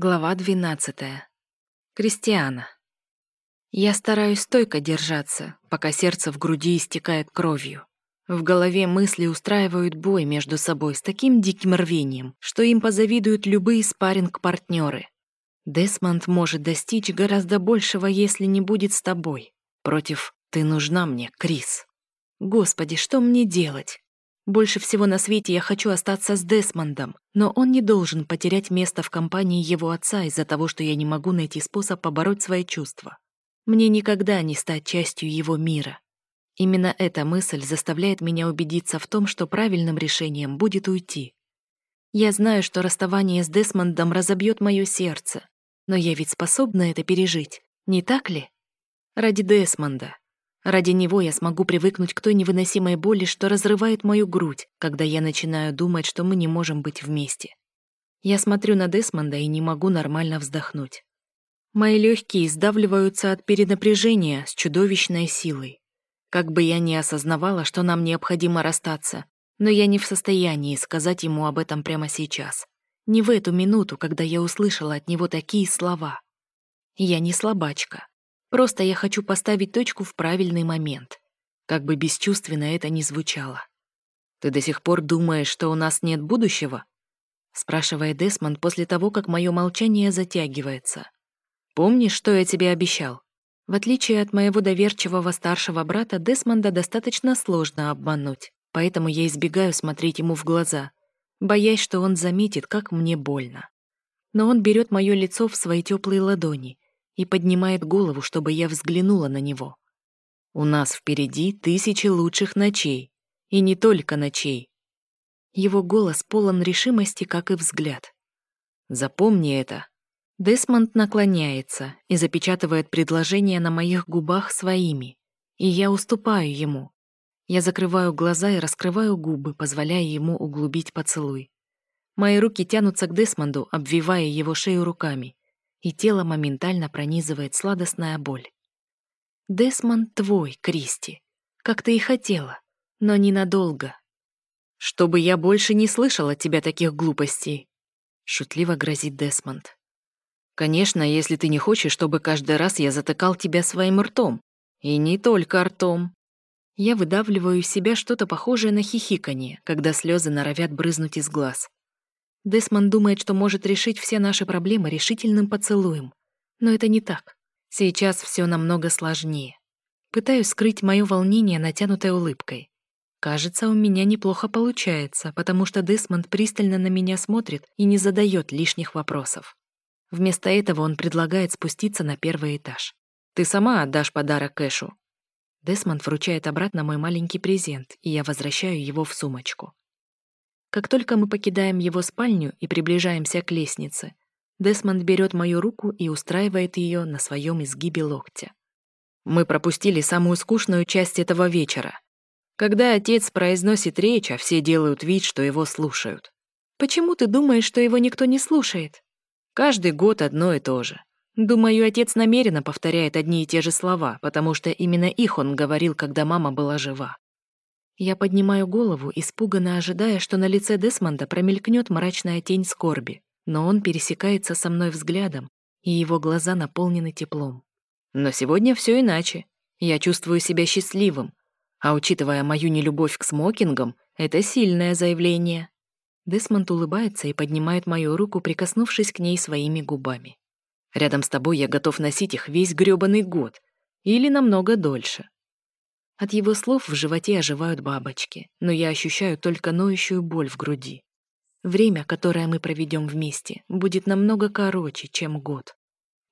Глава 12. Кристиана. Я стараюсь стойко держаться, пока сердце в груди истекает кровью. В голове мысли устраивают бой между собой с таким диким рвением, что им позавидуют любые спарринг-партнеры. Десмонд может достичь гораздо большего, если не будет с тобой. Против «ты нужна мне, Крис». Господи, что мне делать? Больше всего на свете я хочу остаться с Десмондом, но он не должен потерять место в компании его отца из-за того, что я не могу найти способ побороть свои чувства. Мне никогда не стать частью его мира. Именно эта мысль заставляет меня убедиться в том, что правильным решением будет уйти. Я знаю, что расставание с Десмондом разобьет мое сердце, но я ведь способна это пережить, не так ли? Ради Десмонда, Ради него я смогу привыкнуть к той невыносимой боли, что разрывает мою грудь, когда я начинаю думать, что мы не можем быть вместе. Я смотрю на Десмонда и не могу нормально вздохнуть. Мои легкие сдавливаются от перенапряжения с чудовищной силой. Как бы я ни осознавала, что нам необходимо расстаться, но я не в состоянии сказать ему об этом прямо сейчас. Не в эту минуту, когда я услышала от него такие слова. Я не слабачка. Просто я хочу поставить точку в правильный момент. Как бы бесчувственно это ни звучало. «Ты до сих пор думаешь, что у нас нет будущего?» спрашивает Десмонд после того, как мое молчание затягивается. «Помнишь, что я тебе обещал?» В отличие от моего доверчивого старшего брата, Десмонда достаточно сложно обмануть, поэтому я избегаю смотреть ему в глаза, боясь, что он заметит, как мне больно. Но он берет мое лицо в свои теплые ладони и поднимает голову, чтобы я взглянула на него. У нас впереди тысячи лучших ночей, и не только ночей. Его голос полон решимости, как и взгляд. Запомни это. Десмонд наклоняется и запечатывает предложение на моих губах своими, и я уступаю ему. Я закрываю глаза и раскрываю губы, позволяя ему углубить поцелуй. Мои руки тянутся к Десмонду, обвивая его шею руками и тело моментально пронизывает сладостная боль. Десмонд твой, Кристи, как ты и хотела, но ненадолго. Чтобы я больше не слышал от тебя таких глупостей, шутливо грозит Десмонд. Конечно, если ты не хочешь, чтобы каждый раз я затыкал тебя своим ртом. И не только ртом. Я выдавливаю из себя что-то похожее на хихиканье, когда слезы норовят брызнуть из глаз. Десмон думает, что может решить все наши проблемы решительным поцелуем. Но это не так. Сейчас все намного сложнее. Пытаюсь скрыть мое волнение натянутой улыбкой. Кажется, у меня неплохо получается, потому что Десмонд пристально на меня смотрит и не задает лишних вопросов. Вместо этого он предлагает спуститься на первый этаж. «Ты сама отдашь подарок Кэшу». Десмонд вручает обратно мой маленький презент, и я возвращаю его в сумочку. Как только мы покидаем его спальню и приближаемся к лестнице, Десмонд берет мою руку и устраивает ее на своем изгибе локтя. Мы пропустили самую скучную часть этого вечера. Когда отец произносит речь, а все делают вид, что его слушают. Почему ты думаешь, что его никто не слушает? Каждый год одно и то же. Думаю, отец намеренно повторяет одни и те же слова, потому что именно их он говорил, когда мама была жива. Я поднимаю голову, испуганно ожидая, что на лице Десмонда промелькнет мрачная тень скорби, но он пересекается со мной взглядом, и его глаза наполнены теплом. Но сегодня все иначе. Я чувствую себя счастливым, а учитывая мою нелюбовь к смокингам, это сильное заявление. Десмонд улыбается и поднимает мою руку, прикоснувшись к ней своими губами. Рядом с тобой я готов носить их весь грёбаный год. Или намного дольше. От его слов в животе оживают бабочки, но я ощущаю только ноющую боль в груди. Время, которое мы проведем вместе, будет намного короче, чем год.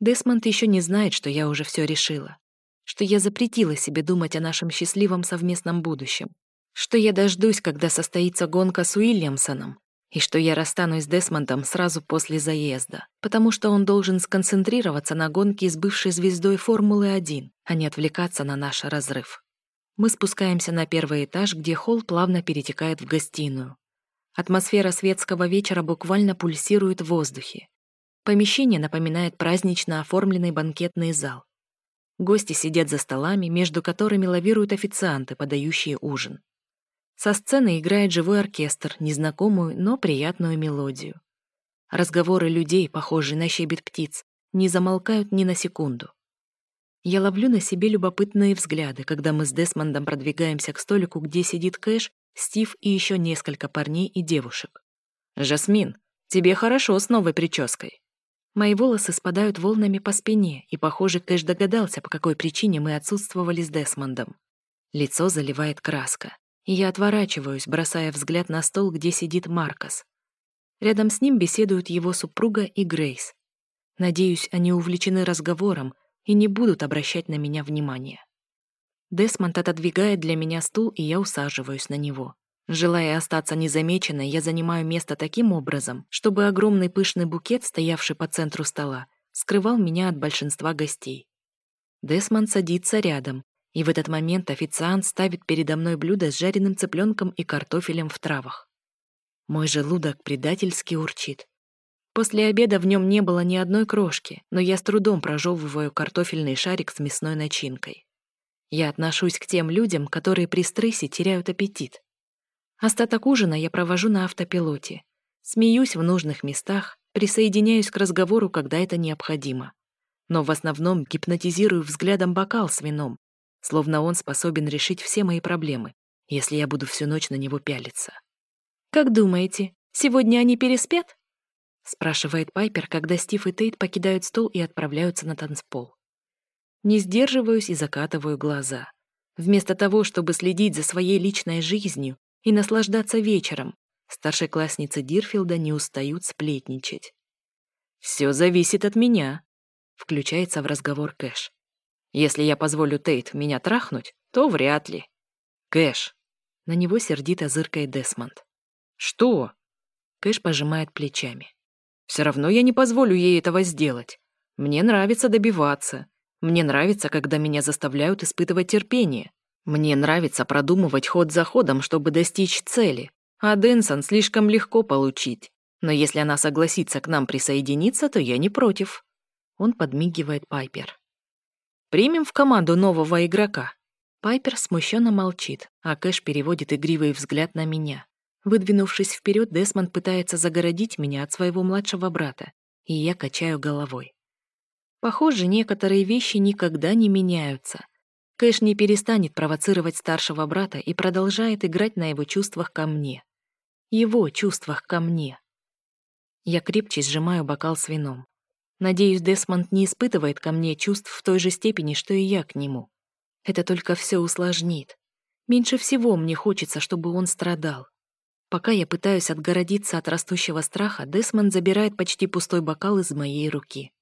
Десмонд еще не знает, что я уже все решила, что я запретила себе думать о нашем счастливом совместном будущем, что я дождусь, когда состоится гонка с Уильямсоном, и что я расстанусь с Десмондом сразу после заезда, потому что он должен сконцентрироваться на гонке с бывшей звездой Формулы-1, а не отвлекаться на наш разрыв. Мы спускаемся на первый этаж, где холл плавно перетекает в гостиную. Атмосфера светского вечера буквально пульсирует в воздухе. Помещение напоминает празднично оформленный банкетный зал. Гости сидят за столами, между которыми лавируют официанты, подающие ужин. Со сцены играет живой оркестр, незнакомую, но приятную мелодию. Разговоры людей, похожие на щебет птиц, не замолкают ни на секунду. Я ловлю на себе любопытные взгляды, когда мы с Десмондом продвигаемся к столику, где сидит Кэш, Стив и еще несколько парней и девушек. «Жасмин, тебе хорошо с новой прической». Мои волосы спадают волнами по спине, и, похоже, Кэш догадался, по какой причине мы отсутствовали с Десмондом. Лицо заливает краска, и я отворачиваюсь, бросая взгляд на стол, где сидит Маркос. Рядом с ним беседуют его супруга и Грейс. Надеюсь, они увлечены разговором и не будут обращать на меня внимания. Десмонд отодвигает для меня стул, и я усаживаюсь на него. Желая остаться незамеченной, я занимаю место таким образом, чтобы огромный пышный букет, стоявший по центру стола, скрывал меня от большинства гостей. Десмонд садится рядом, и в этот момент официант ставит передо мной блюдо с жареным цыпленком и картофелем в травах. Мой желудок предательски урчит. После обеда в нем не было ни одной крошки, но я с трудом прожевываю картофельный шарик с мясной начинкой. Я отношусь к тем людям, которые при стрессе теряют аппетит. Остаток ужина я провожу на автопилоте. Смеюсь в нужных местах, присоединяюсь к разговору, когда это необходимо. Но в основном гипнотизирую взглядом бокал с вином, словно он способен решить все мои проблемы, если я буду всю ночь на него пялиться. «Как думаете, сегодня они переспят?» Спрашивает Пайпер, когда Стив и Тейт покидают стол и отправляются на танцпол. Не сдерживаюсь и закатываю глаза. Вместо того, чтобы следить за своей личной жизнью и наслаждаться вечером, старшеклассницы Дирфилда не устают сплетничать. «Все зависит от меня», — включается в разговор Кэш. «Если я позволю Тейт меня трахнуть, то вряд ли». «Кэш!» — на него сердито зыркает Десмонд. «Что?» Кэш пожимает плечами. «Все равно я не позволю ей этого сделать. Мне нравится добиваться. Мне нравится, когда меня заставляют испытывать терпение. Мне нравится продумывать ход за ходом, чтобы достичь цели. А Дэнсон слишком легко получить. Но если она согласится к нам присоединиться, то я не против. Он подмигивает Пайпер. Примем в команду нового игрока. Пайпер смущенно молчит, а Кэш переводит игривый взгляд на меня. Выдвинувшись вперед, Десмонд пытается загородить меня от своего младшего брата, и я качаю головой. Похоже, некоторые вещи никогда не меняются. Кэш не перестанет провоцировать старшего брата и продолжает играть на его чувствах ко мне. Его чувствах ко мне. Я крепче сжимаю бокал с вином. Надеюсь, Десмонд не испытывает ко мне чувств в той же степени, что и я к нему. Это только все усложнит. Меньше всего мне хочется, чтобы он страдал. Пока я пытаюсь отгородиться от растущего страха, Десмонд забирает почти пустой бокал из моей руки.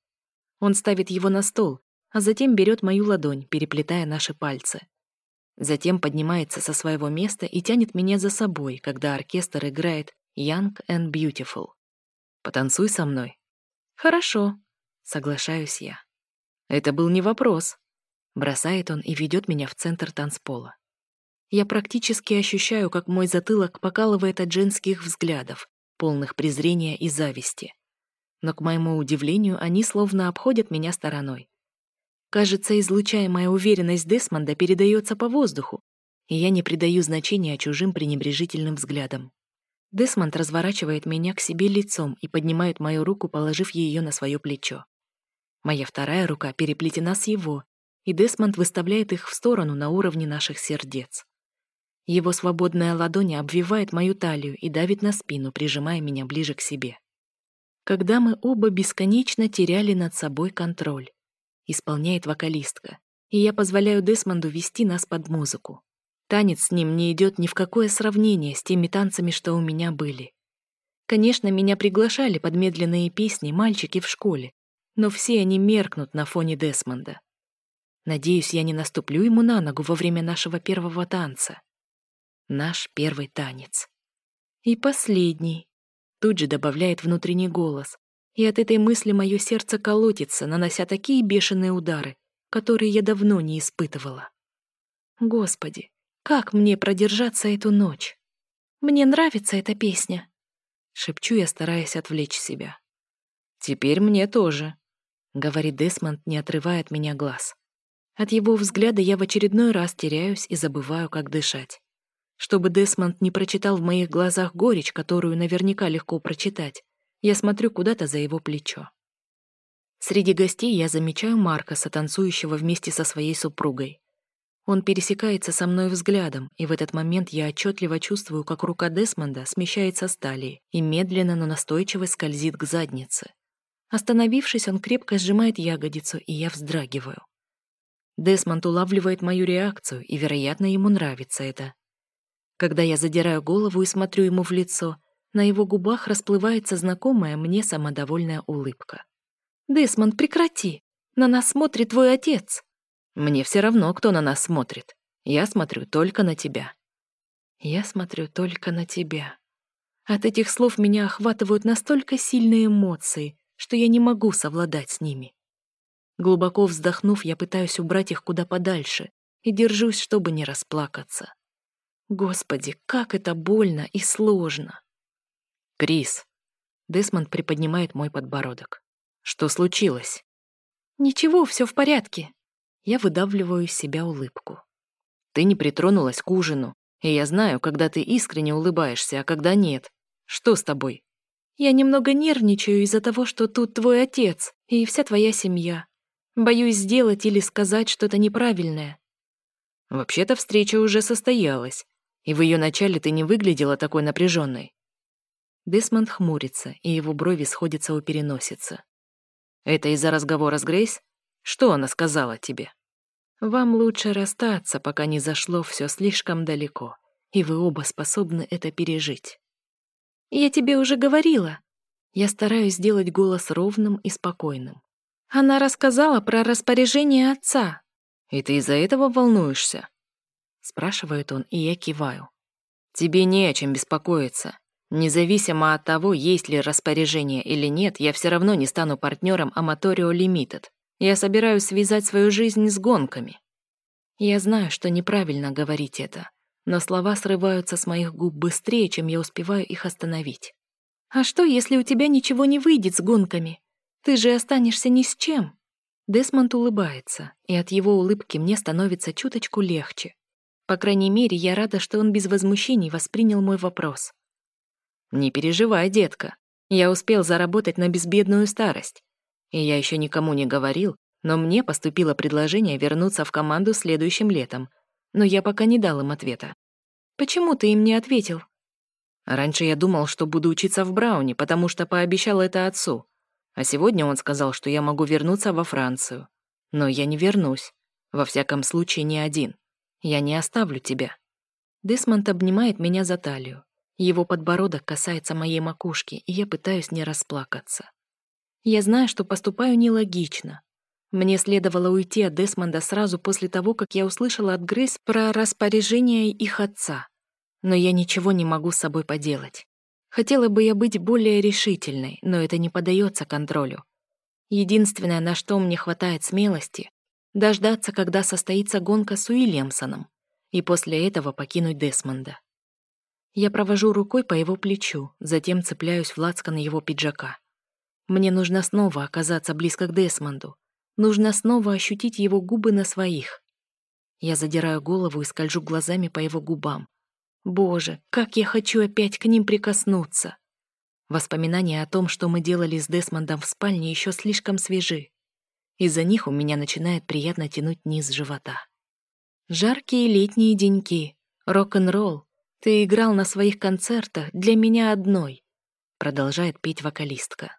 Он ставит его на стол, а затем берет мою ладонь, переплетая наши пальцы. Затем поднимается со своего места и тянет меня за собой, когда оркестр играет «Young and Beautiful». «Потанцуй со мной». «Хорошо», — соглашаюсь я. «Это был не вопрос», — бросает он и ведет меня в центр танцпола. Я практически ощущаю, как мой затылок покалывает от женских взглядов, полных презрения и зависти но, к моему удивлению, они словно обходят меня стороной. Кажется, излучаемая уверенность Десмонда передается по воздуху, и я не придаю значения чужим пренебрежительным взглядам. Десмонд разворачивает меня к себе лицом и поднимает мою руку, положив ее на свое плечо. Моя вторая рука переплетена с его, и Десмонд выставляет их в сторону на уровне наших сердец. Его свободная ладонь обвивает мою талию и давит на спину, прижимая меня ближе к себе когда мы оба бесконечно теряли над собой контроль. Исполняет вокалистка, и я позволяю Десмонду вести нас под музыку. Танец с ним не идет ни в какое сравнение с теми танцами, что у меня были. Конечно, меня приглашали под медленные песни мальчики в школе, но все они меркнут на фоне Десмонда. Надеюсь, я не наступлю ему на ногу во время нашего первого танца. Наш первый танец. И последний, Тут же добавляет внутренний голос. И от этой мысли мое сердце колотится, нанося такие бешеные удары, которые я давно не испытывала. Господи, как мне продержаться эту ночь? Мне нравится эта песня. Шепчу я, стараясь отвлечь себя. «Теперь мне тоже», — говорит Десмонд, не отрывая от меня глаз. От его взгляда я в очередной раз теряюсь и забываю, как дышать. Чтобы Десмонд не прочитал в моих глазах горечь, которую наверняка легко прочитать, Я смотрю куда-то за его плечо. Среди гостей я замечаю Маркоса, танцующего вместе со своей супругой. Он пересекается со мной взглядом, и в этот момент я отчетливо чувствую, как рука Десмонда смещается с талии и медленно, но настойчиво скользит к заднице. Остановившись, он крепко сжимает ягодицу, и я вздрагиваю. Десмонд улавливает мою реакцию, и, вероятно, ему нравится это. Когда я задираю голову и смотрю ему в лицо, на его губах расплывается знакомая мне самодовольная улыбка. «Десмонд, прекрати! На нас смотрит твой отец!» «Мне все равно, кто на нас смотрит. Я смотрю только на тебя». «Я смотрю только на тебя». От этих слов меня охватывают настолько сильные эмоции, что я не могу совладать с ними. Глубоко вздохнув, я пытаюсь убрать их куда подальше и держусь, чтобы не расплакаться. Господи, как это больно и сложно. Крис. Десмонд приподнимает мой подбородок. Что случилось? Ничего, все в порядке. Я выдавливаю из себя улыбку. Ты не притронулась к ужину, и я знаю, когда ты искренне улыбаешься, а когда нет. Что с тобой? Я немного нервничаю из-за того, что тут твой отец и вся твоя семья. Боюсь сделать или сказать что-то неправильное. Вообще-то встреча уже состоялась, и в ее начале ты не выглядела такой напряженной. Десмонд хмурится, и его брови сходятся у переносицы. Это из-за разговора с Грейс? Что она сказала тебе? Вам лучше расстаться, пока не зашло все слишком далеко, и вы оба способны это пережить. Я тебе уже говорила. Я стараюсь сделать голос ровным и спокойным. Она рассказала про распоряжение отца. И ты из-за этого волнуешься? Спрашивает он, и я киваю. Тебе не о чем беспокоиться. Независимо от того, есть ли распоряжение или нет, я все равно не стану партнером Аматорио Лимитед. Я собираюсь связать свою жизнь с гонками. Я знаю, что неправильно говорить это, но слова срываются с моих губ быстрее, чем я успеваю их остановить. А что, если у тебя ничего не выйдет с гонками? Ты же останешься ни с чем. Десмонд улыбается, и от его улыбки мне становится чуточку легче. По крайней мере, я рада, что он без возмущений воспринял мой вопрос. «Не переживай, детка. Я успел заработать на безбедную старость. И я еще никому не говорил, но мне поступило предложение вернуться в команду следующим летом. Но я пока не дал им ответа. Почему ты им не ответил? Раньше я думал, что буду учиться в Брауне, потому что пообещал это отцу. А сегодня он сказал, что я могу вернуться во Францию. Но я не вернусь. Во всяком случае, не один. Я не оставлю тебя. Десмонд обнимает меня за талию. Его подбородок касается моей макушки, и я пытаюсь не расплакаться. Я знаю, что поступаю нелогично. Мне следовало уйти от Десмонда сразу после того, как я услышала от Грейс про распоряжение их отца. Но я ничего не могу с собой поделать. Хотела бы я быть более решительной, но это не поддается контролю. Единственное, на что мне хватает смелости, дождаться, когда состоится гонка с Уильямсоном, и после этого покинуть Десмонда. Я провожу рукой по его плечу, затем цепляюсь в лацкан его пиджака. Мне нужно снова оказаться близко к Десмонду. Нужно снова ощутить его губы на своих. Я задираю голову и скольжу глазами по его губам. Боже, как я хочу опять к ним прикоснуться. Воспоминания о том, что мы делали с Десмондом в спальне, еще слишком свежи. Из-за них у меня начинает приятно тянуть низ живота. Жаркие летние деньки, рок-н-ролл, «Ты играл на своих концертах для меня одной», — продолжает петь вокалистка.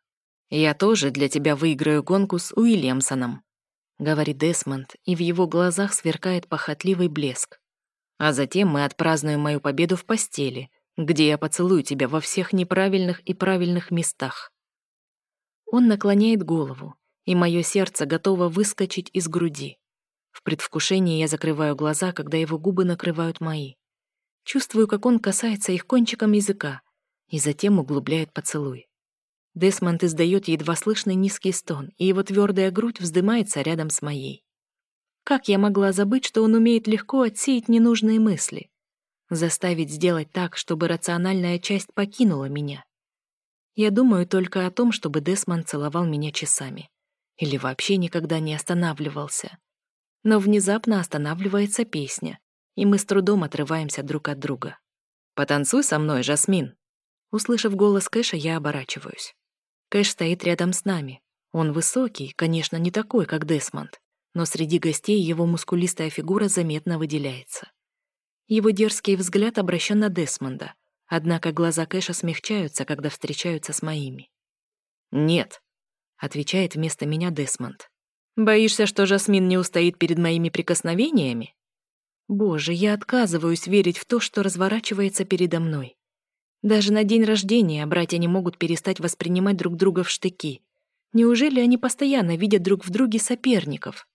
«Я тоже для тебя выиграю гонку с Уильямсоном», — говорит Десмонд, и в его глазах сверкает похотливый блеск. «А затем мы отпразднуем мою победу в постели, где я поцелую тебя во всех неправильных и правильных местах». Он наклоняет голову, и мое сердце готово выскочить из груди. В предвкушении я закрываю глаза, когда его губы накрывают мои. Чувствую, как он касается их кончиком языка и затем углубляет поцелуй. Десмонд издает едва слышный низкий стон, и его твердая грудь вздымается рядом с моей. Как я могла забыть, что он умеет легко отсеять ненужные мысли? Заставить сделать так, чтобы рациональная часть покинула меня? Я думаю только о том, чтобы Десмонд целовал меня часами. Или вообще никогда не останавливался. Но внезапно останавливается песня, и мы с трудом отрываемся друг от друга. «Потанцуй со мной, Жасмин!» Услышав голос Кэша, я оборачиваюсь. Кэш стоит рядом с нами. Он высокий, конечно, не такой, как Десмонд, но среди гостей его мускулистая фигура заметно выделяется. Его дерзкий взгляд обращен на Десмонда, однако глаза Кэша смягчаются, когда встречаются с моими. «Нет», — отвечает вместо меня Десмонд. «Боишься, что Жасмин не устоит перед моими прикосновениями?» Боже, я отказываюсь верить в то, что разворачивается передо мной. Даже на день рождения братья не могут перестать воспринимать друг друга в штыки. Неужели они постоянно видят друг в друге соперников?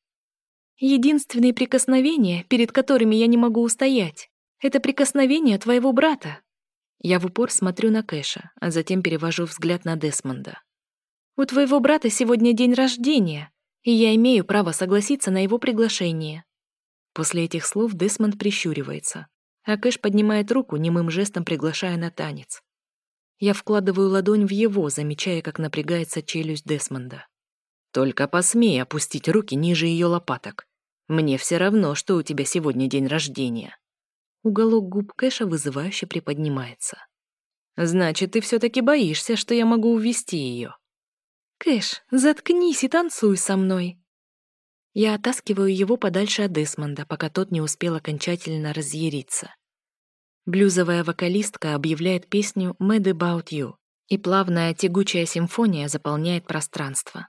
Единственные прикосновения, перед которыми я не могу устоять, это прикосновение твоего брата. Я в упор смотрю на Кэша, а затем перевожу взгляд на Десмонда. У твоего брата сегодня день рождения, и я имею право согласиться на его приглашение. После этих слов Десмонд прищуривается, а Кэш поднимает руку, немым жестом приглашая на танец. Я вкладываю ладонь в его, замечая, как напрягается челюсть Десмонда. «Только посмей опустить руки ниже ее лопаток. Мне все равно, что у тебя сегодня день рождения». Уголок губ Кэша вызывающе приподнимается. «Значит, ты все-таки боишься, что я могу увести ее?» «Кэш, заткнись и танцуй со мной!» Я оттаскиваю его подальше от Десмонда, пока тот не успел окончательно разъяриться. Блюзовая вокалистка объявляет песню «Mad About You», и плавная тягучая симфония заполняет пространство.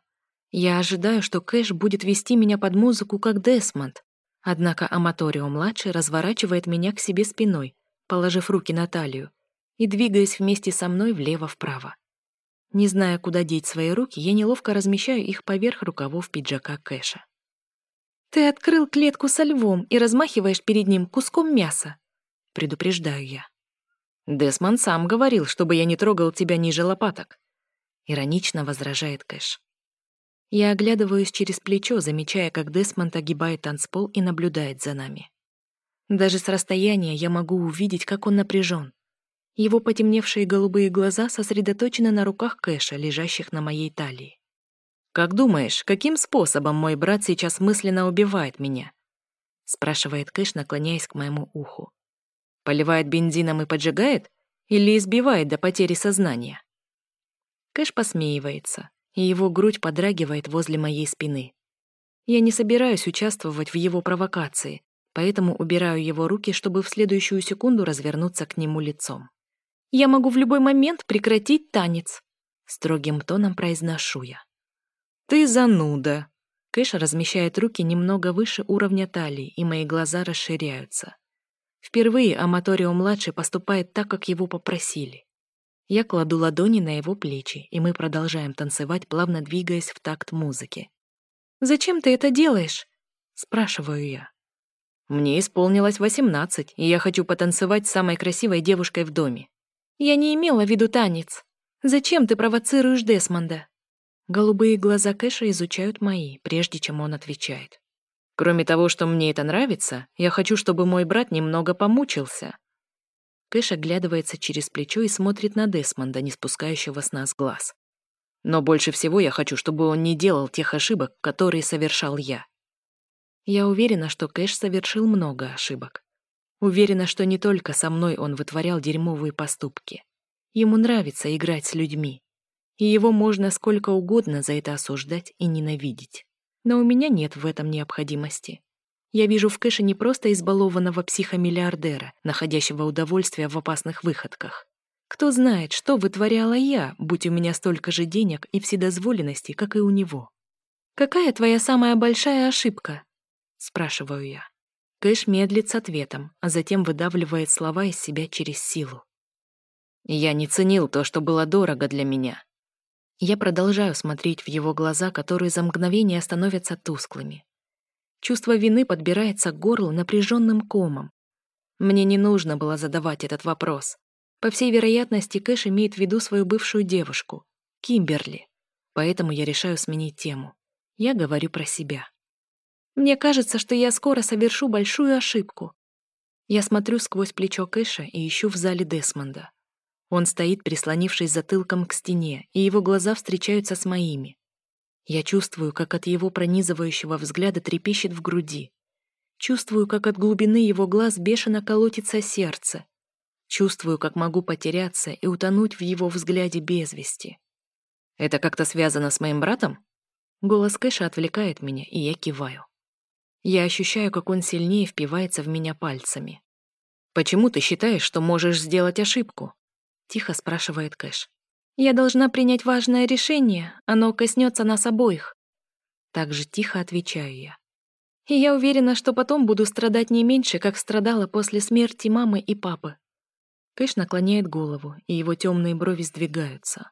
Я ожидаю, что Кэш будет вести меня под музыку, как Десмонд, однако Аматорио-младший разворачивает меня к себе спиной, положив руки на талию, и двигаясь вместе со мной влево-вправо. Не зная, куда деть свои руки, я неловко размещаю их поверх рукавов пиджака Кэша. «Ты открыл клетку со львом и размахиваешь перед ним куском мяса», — предупреждаю я. «Десмон сам говорил, чтобы я не трогал тебя ниже лопаток», — иронично возражает Кэш. Я оглядываюсь через плечо, замечая, как Десмонд огибает танцпол и наблюдает за нами. Даже с расстояния я могу увидеть, как он напряжен. Его потемневшие голубые глаза сосредоточены на руках Кэша, лежащих на моей талии. «Как думаешь, каким способом мой брат сейчас мысленно убивает меня?» — спрашивает Кэш, наклоняясь к моему уху. «Поливает бензином и поджигает? Или избивает до потери сознания?» Кэш посмеивается, и его грудь подрагивает возле моей спины. Я не собираюсь участвовать в его провокации, поэтому убираю его руки, чтобы в следующую секунду развернуться к нему лицом. «Я могу в любой момент прекратить танец», — строгим тоном произношу я. «Ты зануда!» Кэш размещает руки немного выше уровня талии, и мои глаза расширяются. Впервые Аматорио-младший поступает так, как его попросили. Я кладу ладони на его плечи, и мы продолжаем танцевать, плавно двигаясь в такт музыки. «Зачем ты это делаешь?» — спрашиваю я. «Мне исполнилось восемнадцать, и я хочу потанцевать с самой красивой девушкой в доме». «Я не имела в виду танец. Зачем ты провоцируешь Десмонда?» Голубые глаза Кэша изучают мои, прежде чем он отвечает. Кроме того, что мне это нравится, я хочу, чтобы мой брат немного помучился. Кэш оглядывается через плечо и смотрит на Десмонда, не спускающего с нас глаз. Но больше всего я хочу, чтобы он не делал тех ошибок, которые совершал я. Я уверена, что Кэш совершил много ошибок. Уверена, что не только со мной он вытворял дерьмовые поступки. Ему нравится играть с людьми и его можно сколько угодно за это осуждать и ненавидеть. Но у меня нет в этом необходимости. Я вижу в Кэше не просто избалованного психомиллиардера, находящего удовольствие в опасных выходках. Кто знает, что вытворяла я, будь у меня столько же денег и вседозволенности, как и у него. «Какая твоя самая большая ошибка?» — спрашиваю я. Кэш медлит с ответом, а затем выдавливает слова из себя через силу. «Я не ценил то, что было дорого для меня. Я продолжаю смотреть в его глаза, которые за мгновение становятся тусклыми. Чувство вины подбирается к горлу напряженным комом. Мне не нужно было задавать этот вопрос. По всей вероятности, Кэш имеет в виду свою бывшую девушку, Кимберли. Поэтому я решаю сменить тему. Я говорю про себя. Мне кажется, что я скоро совершу большую ошибку. Я смотрю сквозь плечо Кэша и ищу в зале Десмонда. Он стоит, прислонившись затылком к стене, и его глаза встречаются с моими. Я чувствую, как от его пронизывающего взгляда трепещет в груди. Чувствую, как от глубины его глаз бешено колотится сердце. Чувствую, как могу потеряться и утонуть в его взгляде без вести. Это как-то связано с моим братом? Голос Кэша отвлекает меня, и я киваю. Я ощущаю, как он сильнее впивается в меня пальцами. «Почему ты считаешь, что можешь сделать ошибку?» Тихо спрашивает Кэш. «Я должна принять важное решение, оно коснется нас обоих». Так же тихо отвечаю я. И я уверена, что потом буду страдать не меньше, как страдала после смерти мамы и папы. Кэш наклоняет голову, и его темные брови сдвигаются.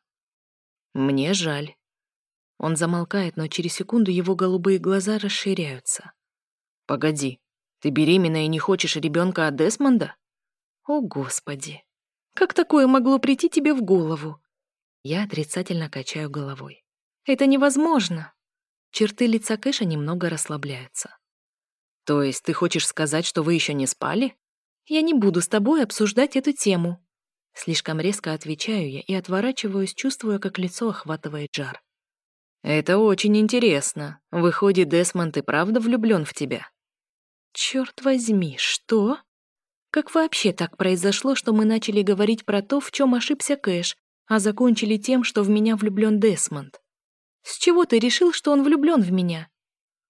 «Мне жаль». Он замолкает, но через секунду его голубые глаза расширяются. «Погоди, ты беременна и не хочешь ребенка от Десмонда?» «О, Господи! Как такое могло прийти тебе в голову?» Я отрицательно качаю головой. «Это невозможно!» Черты лица Кэша немного расслабляются. «То есть ты хочешь сказать, что вы еще не спали?» «Я не буду с тобой обсуждать эту тему». Слишком резко отвечаю я и отворачиваюсь, чувствуя, как лицо охватывает жар. «Это очень интересно. Выходит, Десмонд и правда влюблен в тебя?» «Черт возьми, что?» Как вообще так произошло, что мы начали говорить про то, в чем ошибся Кэш, а закончили тем, что в меня влюблен Десмонд? С чего ты решил, что он влюблен в меня?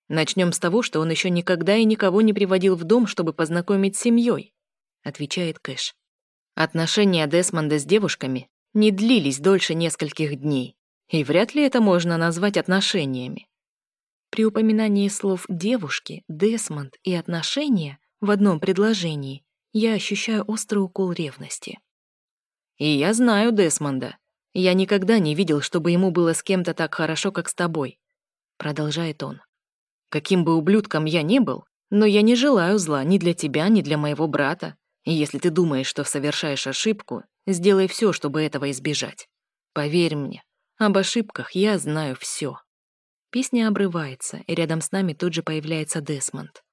Начнем с того, что он еще никогда и никого не приводил в дом, чтобы познакомить с семьей, отвечает Кэш. Отношения Десмонда с девушками не длились дольше нескольких дней, и вряд ли это можно назвать отношениями. При упоминании слов «девушки», «Десмонд» и «отношения» в одном предложении я ощущаю острый укол ревности. И я знаю Десмонда. Я никогда не видел, чтобы ему было с кем-то так хорошо, как с тобой. Продолжает он. Каким бы ублюдком я ни был, но я не желаю зла ни для тебя, ни для моего брата. И если ты думаешь, что совершаешь ошибку, сделай все, чтобы этого избежать. Поверь мне, об ошибках я знаю все. Песня обрывается, и рядом с нами тут же появляется Десмонд.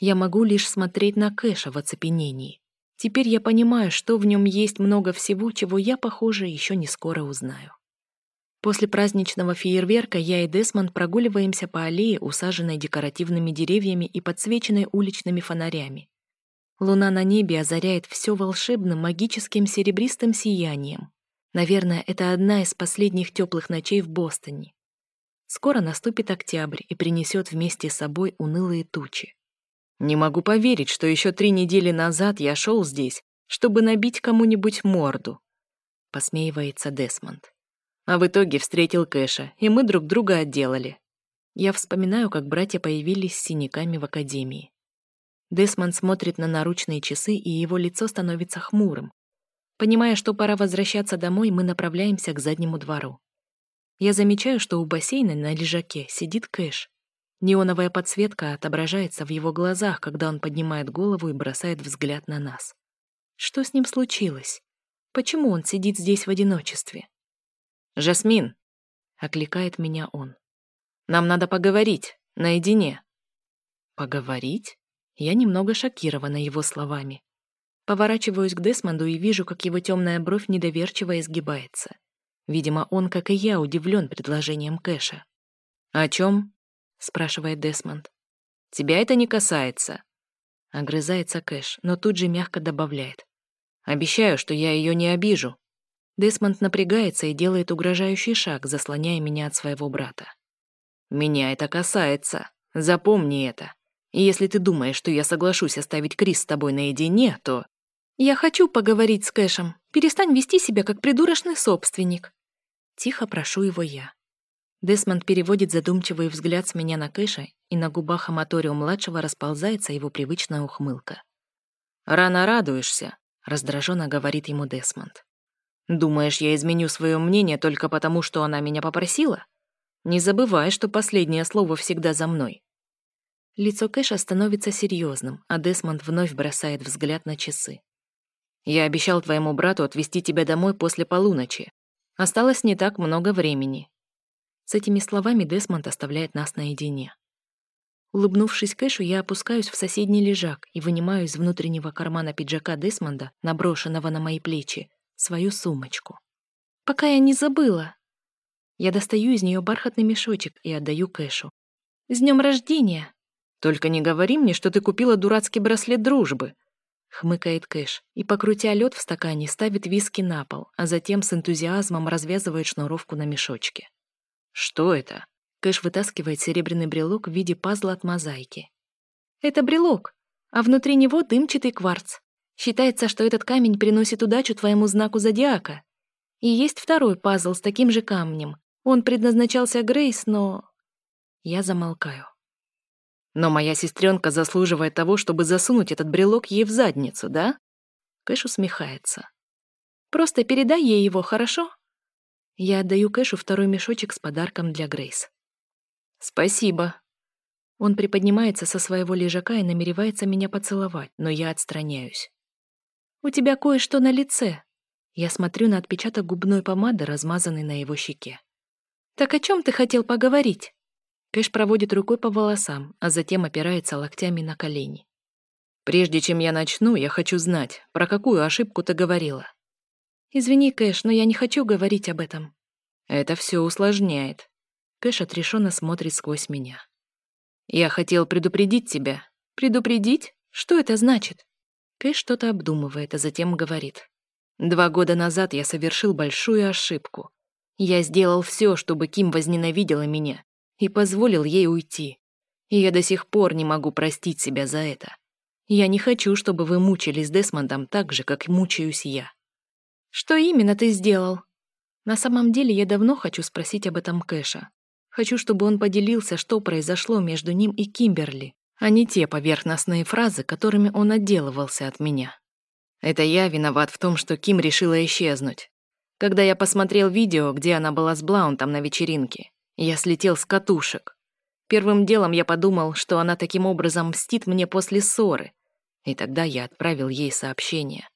Я могу лишь смотреть на Кэша в оцепенении. Теперь я понимаю, что в нем есть много всего, чего я, похоже, еще не скоро узнаю. После праздничного фейерверка я и Десмонд прогуливаемся по аллее, усаженной декоративными деревьями и подсвеченной уличными фонарями. Луна на небе озаряет все волшебным магическим серебристым сиянием. Наверное, это одна из последних теплых ночей в Бостоне. Скоро наступит октябрь и принесет вместе с собой унылые тучи. Не могу поверить, что еще три недели назад я шел здесь, чтобы набить кому-нибудь морду. Посмеивается Десмонд. А в итоге встретил Кэша, и мы друг друга отделали. Я вспоминаю, как братья появились с синяками в академии. Десмонд смотрит на наручные часы, и его лицо становится хмурым. Понимая, что пора возвращаться домой, мы направляемся к заднему двору. Я замечаю, что у бассейна на лежаке сидит Кэш. Неоновая подсветка отображается в его глазах, когда он поднимает голову и бросает взгляд на нас. Что с ним случилось? Почему он сидит здесь в одиночестве? «Жасмин!» — окликает меня он. «Нам надо поговорить, наедине». «Поговорить?» Я немного шокирована его словами. Поворачиваюсь к Десмонду и вижу, как его темная бровь недоверчиво изгибается. Видимо, он, как и я, удивлен предложением Кэша. «О чем?» спрашивает Десмонд. Тебя это не касается. Огрызается Кэш, но тут же мягко добавляет. Обещаю, что я ее не обижу. Десмонд напрягается и делает угрожающий шаг, заслоняя меня от своего брата. Меня это касается. Запомни это. И если ты думаешь, что я соглашусь оставить Крис с тобой наедине, то... Я хочу поговорить с Кэшем. Перестань вести себя как придурочный собственник. Тихо прошу его я. Десмонд переводит задумчивый взгляд с меня на Кэша, и на губах Аматорио-младшего расползается его привычная ухмылка. «Рано радуешься», — раздраженно говорит ему Десмонд. «Думаешь, я изменю свое мнение только потому, что она меня попросила? Не забывай, что последнее слово всегда за мной». Лицо Кэша становится серьезным, а Десмонд вновь бросает взгляд на часы. «Я обещал твоему брату отвезти тебя домой после полуночи. Осталось не так много времени, с этими словами Десмонд оставляет нас наедине. Улыбнувшись Кэшу, я опускаюсь в соседний лежак и вынимаю из внутреннего кармана пиджака Десмонда, наброшенного на мои плечи, свою сумочку. «Пока я не забыла!» Я достаю из нее бархатный мешочек и отдаю Кэшу. «С днем рождения!» «Только не говори мне, что ты купила дурацкий браслет дружбы!» Хмыкает Кэш и, покрутя лед в стакане, ставит виски на пол, а затем с энтузиазмом развязывает шнуровку на мешочке. «Что это?» Кэш вытаскивает серебряный брелок в виде пазла от мозаики. «Это брелок, а внутри него дымчатый кварц. Считается, что этот камень приносит удачу твоему знаку зодиака. И есть второй пазл с таким же камнем. Он предназначался Грейс, но...» Я замолкаю. Но моя сестренка заслуживает того, чтобы засунуть этот брелок ей в задницу, да? Кэш усмехается. Просто передай ей его, хорошо? Я отдаю Кэшу второй мешочек с подарком для Грейс. Спасибо. Он приподнимается со своего лежака и намеревается меня поцеловать, но я отстраняюсь. У тебя кое-что на лице. Я смотрю на отпечаток губной помады, размазанный на его щеке. Так о чем ты хотел поговорить? Кэш проводит рукой по волосам, а затем опирается локтями на колени. «Прежде чем я начну, я хочу знать, про какую ошибку ты говорила». «Извини, Кэш, но я не хочу говорить об этом». «Это все усложняет». Кэш отрешенно смотрит сквозь меня. «Я хотел предупредить тебя». «Предупредить? Что это значит?» Кэш что-то обдумывает, а затем говорит. «Два года назад я совершил большую ошибку. Я сделал все, чтобы Ким возненавидела меня, и позволил ей уйти. И я до сих пор не могу простить себя за это. Я не хочу, чтобы вы мучились Десмондом так же, как мучаюсь я. Что именно ты сделал? На самом деле я давно хочу спросить об этом Кэша. Хочу, чтобы он поделился, что произошло между ним и Кимберли, а не те поверхностные фразы, которыми он отделывался от меня. Это я виноват в том, что Ким решила исчезнуть. Когда я посмотрел видео, где она была с Блаунтом на вечеринке, я слетел с катушек. Первым делом я подумал, что она таким образом мстит мне после ссоры. И тогда я отправил ей сообщение.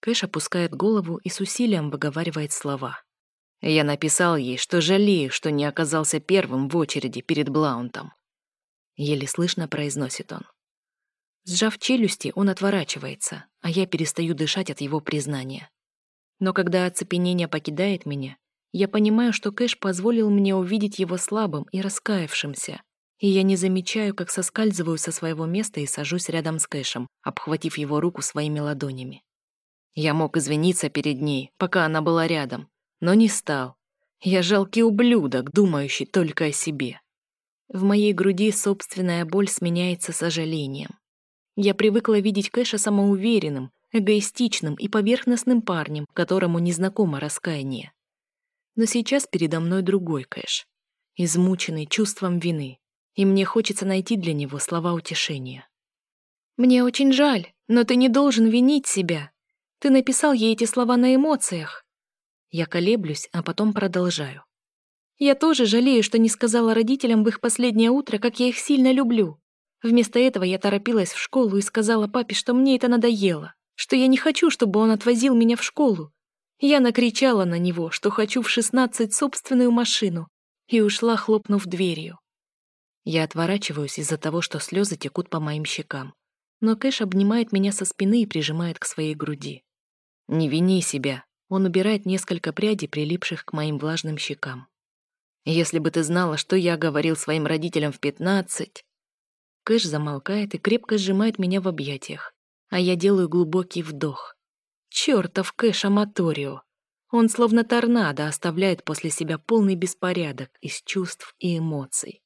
Кэш опускает голову и с усилием выговаривает слова. Я написал ей, что жалею, что не оказался первым в очереди перед Блаунтом. Еле слышно произносит он. Сжав челюсти, он отворачивается, а я перестаю дышать от его признания. Но когда оцепенение покидает меня, я понимаю, что Кэш позволил мне увидеть его слабым и раскаявшимся. И я не замечаю, как соскальзываю со своего места и сажусь рядом с Кэшем, обхватив его руку своими ладонями. Я мог извиниться перед ней, пока она была рядом, но не стал. Я жалкий ублюдок, думающий только о себе. В моей груди собственная боль сменяется сожалением. Я привыкла видеть Кэша самоуверенным, эгоистичным и поверхностным парнем, которому незнакомо раскаяние. Но сейчас передо мной другой Кэш, измученный чувством вины, и мне хочется найти для него слова утешения. «Мне очень жаль, но ты не должен винить себя. Ты написал ей эти слова на эмоциях». Я колеблюсь, а потом продолжаю. «Я тоже жалею, что не сказала родителям в их последнее утро, как я их сильно люблю. Вместо этого я торопилась в школу и сказала папе, что мне это надоело, что я не хочу, чтобы он отвозил меня в школу, я накричала на него, что хочу в шестнадцать собственную машину, и ушла, хлопнув дверью. Я отворачиваюсь из-за того, что слезы текут по моим щекам. Но Кэш обнимает меня со спины и прижимает к своей груди. «Не вини себя», он убирает несколько прядей, прилипших к моим влажным щекам. «Если бы ты знала, что я говорил своим родителям в пятнадцать...» Кэш замолкает и крепко сжимает меня в объятиях, а я делаю глубокий вдох. Чёртов Кэш Аматорио. Он словно торнадо оставляет после себя полный беспорядок из чувств и эмоций.